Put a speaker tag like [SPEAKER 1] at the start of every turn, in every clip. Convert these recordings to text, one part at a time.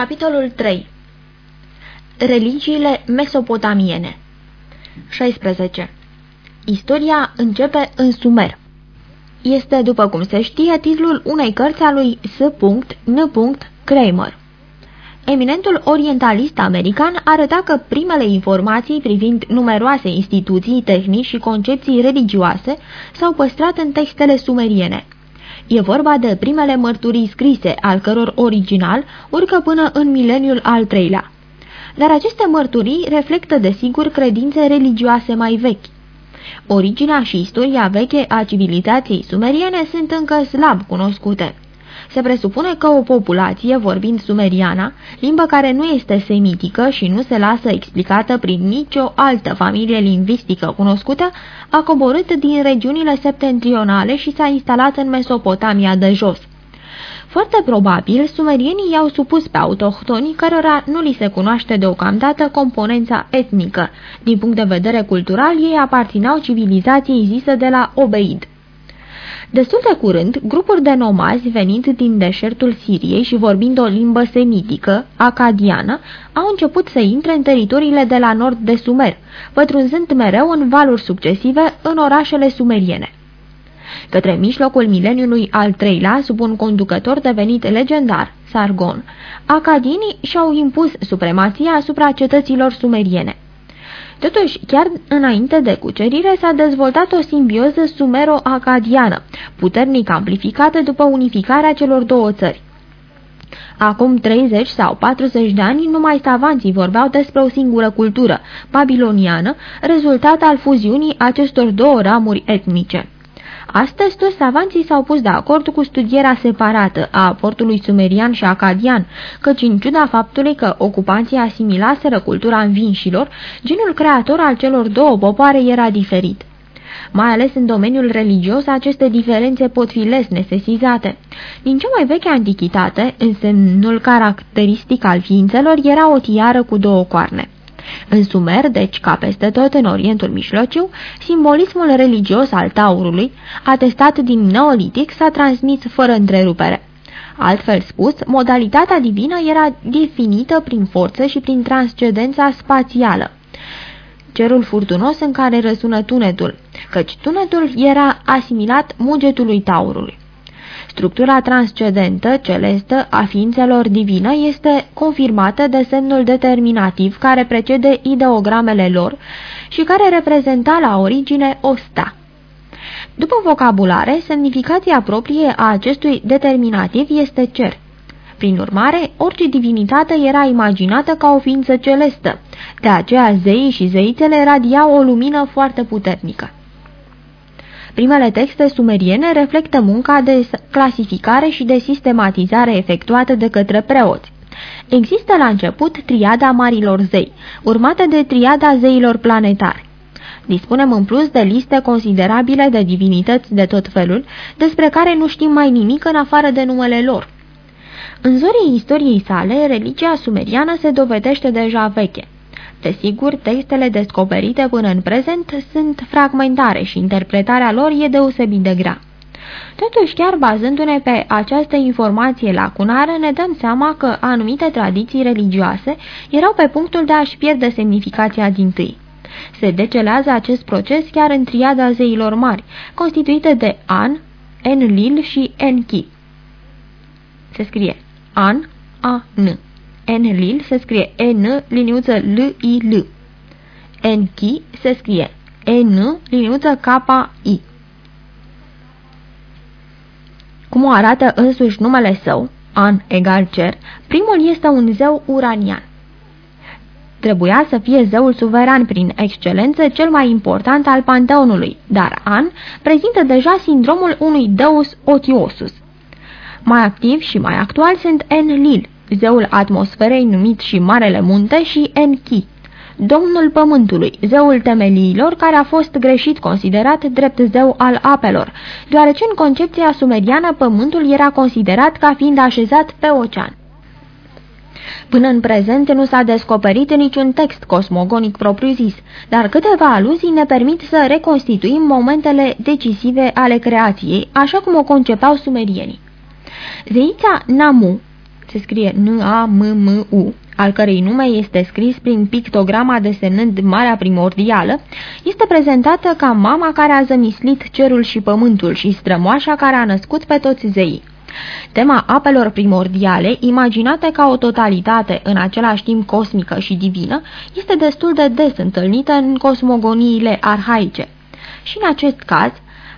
[SPEAKER 1] Capitolul 3 Religiile mesopotamiene 16. Istoria începe în Sumer. Este, după cum se știe, titlul unei cărți a lui S. N. Kramer. Eminentul orientalist american arăta că primele informații privind numeroase instituții, tehnici și concepții religioase s-au păstrat în textele sumeriene. E vorba de primele mărturii scrise, al căror original urcă până în mileniul al treilea. Dar aceste mărturii reflectă desigur credințe religioase mai vechi. Originea și istoria veche a civilizației sumeriene sunt încă slab cunoscute. Se presupune că o populație, vorbind sumeriana, limbă care nu este semitică și nu se lasă explicată prin nicio altă familie lingvistică cunoscută, a coborât din regiunile septentrionale și s-a instalat în Mesopotamia de jos. Foarte probabil, sumerienii i-au supus pe autohtonii cărora nu li se cunoaște deocamdată componența etnică. Din punct de vedere cultural, ei aparținau civilizației zisă de la Obeid. Destul de curând, grupuri de nomazi venind din deșertul Siriei și vorbind o limbă semitică, acadiană, au început să intre în teritoriile de la nord de Sumer, pătrunzând mereu în valuri succesive în orașele sumeriene. Către mijlocul mileniului al treilea, sub un conducător devenit legendar, Sargon, acadinii și-au impus supremația asupra cetăților sumeriene. Totuși, chiar înainte de cucerire s-a dezvoltat o simbioză sumero-acadiană, puternic amplificată după unificarea celor două țări. Acum 30 sau 40 de ani, numai savanții vorbeau despre o singură cultură, babiloniană, rezultat al fuziunii acestor două ramuri etnice. Astăzi toți savanții s-au pus de acord cu studierea separată a aportului sumerian și acadian, căci în ciuda faptului că ocupanții asimilaseră cultura învinșilor, genul creator al celor două popoare era diferit. Mai ales în domeniul religios, aceste diferențe pot fi lesne sesizate. Din cea mai veche antichitate, însemnul caracteristic al ființelor era o tiară cu două coarne. În Sumer, deci ca peste tot în Orientul Mijlociu, simbolismul religios al taurului, atestat din neolitic, s-a transmis fără întrerupere. Altfel spus, modalitatea divină era definită prin forță și prin transcendența spațială. Cerul furtunos în care răsună tunetul, căci tunetul era asimilat mugetului taurului. Structura transcendentă, celestă, a ființelor divine este confirmată de semnul determinativ care precede ideogramele lor și care reprezenta la origine o sta. După vocabulare, semnificația proprie a acestui determinativ este cer. Prin urmare, orice divinitate era imaginată ca o ființă celestă, de aceea zeii și zeițele radiau o lumină foarte puternică. Primele texte sumeriene reflectă munca de clasificare și de sistematizare efectuată de către preoți. Există la început triada marilor zei, urmată de triada zeilor planetari. Dispunem în plus de liste considerabile de divinități de tot felul, despre care nu știm mai nimic în afară de numele lor. În zorii istoriei sale, religia sumeriană se dovedește deja veche. Desigur, textele descoperite până în prezent sunt fragmentare și interpretarea lor e deosebit de grea. Totuși, chiar bazându-ne pe această informație lacunară, ne dăm seama că anumite tradiții religioase erau pe punctul de a-și pierde semnificația din tâi. Se decelează acest proces chiar în triada zeilor mari, constituită de An, Enlil și Enki. Se scrie An, A-N. Enlil se scrie N, liniuță L-I-L. Enki se scrie N, liniuță K-I. Cum o arată însuși numele său, An egal cer, primul este un zeu uranian. Trebuia să fie zeul suveran prin excelență cel mai important al panteonului, dar An prezintă deja sindromul unui deus otiosus. Mai activ și mai actual sunt Enlil, zeul atmosferei numit și Marele Munte și Enki, domnul pământului, zeul temeliilor care a fost greșit considerat drept zeu al apelor, deoarece în concepția sumeriană pământul era considerat ca fiind așezat pe ocean. Până în prezent nu s-a descoperit niciun text cosmogonic propriu-zis, dar câteva aluzii ne permit să reconstituim momentele decisive ale creației, așa cum o concepeau sumerienii. Zeița Namu se scrie N-A-M-M-U, al cărei nume este scris prin pictograma desemnând Marea Primordială, este prezentată ca mama care a zămislit cerul și pământul și strămoașa care a născut pe toți zeii. Tema apelor primordiale, imaginate ca o totalitate în același timp cosmică și divină, este destul de des întâlnită în cosmogoniile arhaice. Și în acest caz,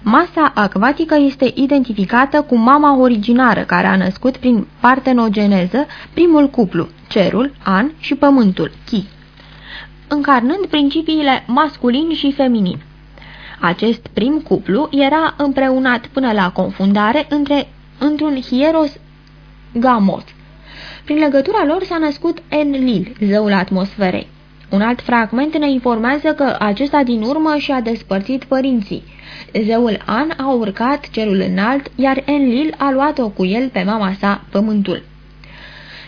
[SPEAKER 1] masa acvatică este identificată cu mama originară care a născut prin partenogeneză primul cuplu, cerul, an și pământul, chi, încarnând principiile masculin și feminin. Acest prim cuplu era împreunat până la confundare între într-un hieros gamos. Prin legătura lor s-a născut Enlil, zeul atmosferei. Un alt fragment ne informează că acesta din urmă și-a despărțit părinții. Zeul An a urcat cerul înalt, iar Enlil a luat-o cu el pe mama sa, pământul.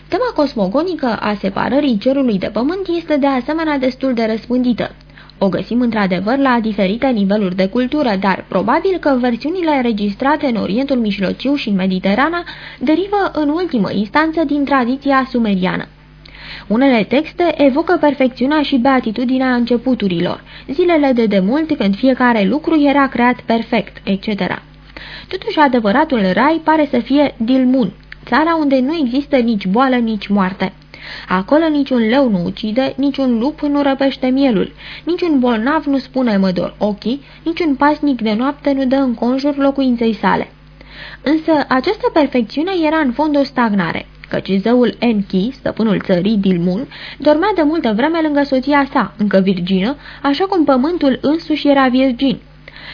[SPEAKER 1] Tema cosmogonică a separării cerului de pământ este de asemenea destul de răspândită. O găsim într-adevăr la diferite niveluri de cultură, dar probabil că versiunile înregistrate în Orientul Mijlociu și în Mediterana derivă în ultimă instanță din tradiția sumeriană. Unele texte evocă perfecțiunea și beatitudinea începuturilor, zilele de demult când fiecare lucru era creat perfect, etc. Totuși, adevăratul rai pare să fie Dilmun, țara unde nu există nici boală, nici moarte. Acolo niciun leu nu ucide, niciun lup nu răpește mielul, niciun bolnav nu spune mă dor ochii, niciun pasnic de noapte nu dă în conjur locuinței sale. Însă această perfecțiune era în fond o stagnare, căci zeul Enki, stăpânul țării Dilmun, dormea de multă vreme lângă soția sa, încă virgină, așa cum pământul însuși era virgin.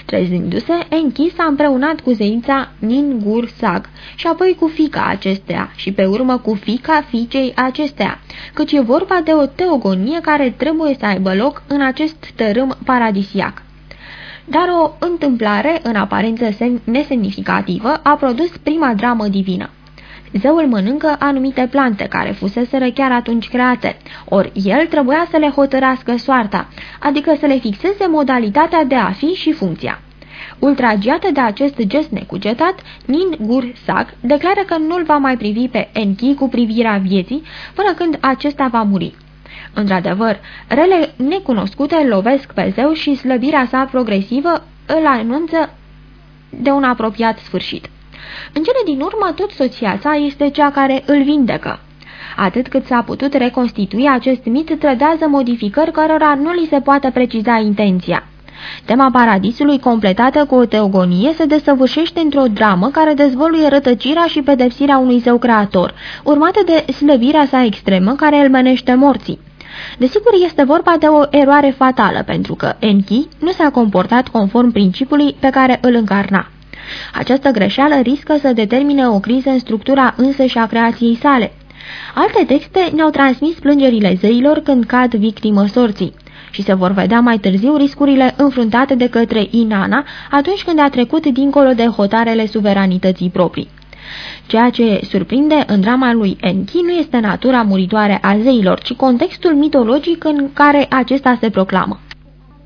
[SPEAKER 1] Trezindu-se, Enki s-a împreunat cu zeița Ningur Sag și apoi cu fica acestea și pe urmă cu fica fiicei acestea, căci e vorba de o teogonie care trebuie să aibă loc în acest tărâm paradisiac. Dar o întâmplare, în aparență nesemnificativă, a produs prima dramă divină. Zeul mănâncă anumite plante care fuseseră chiar atunci create, ori el trebuia să le hotărască soarta, adică să le fixeze modalitatea de a fi și funcția. Ultragiată de acest gest necugetat, Nin Gur Sag declară că nu-l va mai privi pe Enki cu privirea vieții până când acesta va muri. Într-adevăr, rele necunoscute lovesc pe zeu și slăbirea sa progresivă îl anunță de un apropiat sfârșit. În cele din urmă, tot soția sa este cea care îl vindecă. Atât cât s-a putut reconstitui acest mit trădează modificări cărora nu li se poate preciza intenția. Tema paradisului, completată cu o teogonie, se desăvârșește într-o dramă care dezvoluie rătăcirea și pedepsirea unui zeu creator, urmată de slăbirea sa extremă care îl menește morții. Desigur, este vorba de o eroare fatală, pentru că Enki nu s-a comportat conform principiului pe care îl încarna. Această greșeală riscă să determine o criză în structura însă și a creației sale. Alte texte ne-au transmis plângerile zeilor când cad victimă sorții și se vor vedea mai târziu riscurile înfruntate de către Inana atunci când a trecut dincolo de hotarele suveranității proprii. Ceea ce surprinde în drama lui Enki nu este natura muritoare a zeilor, ci contextul mitologic în care acesta se proclamă.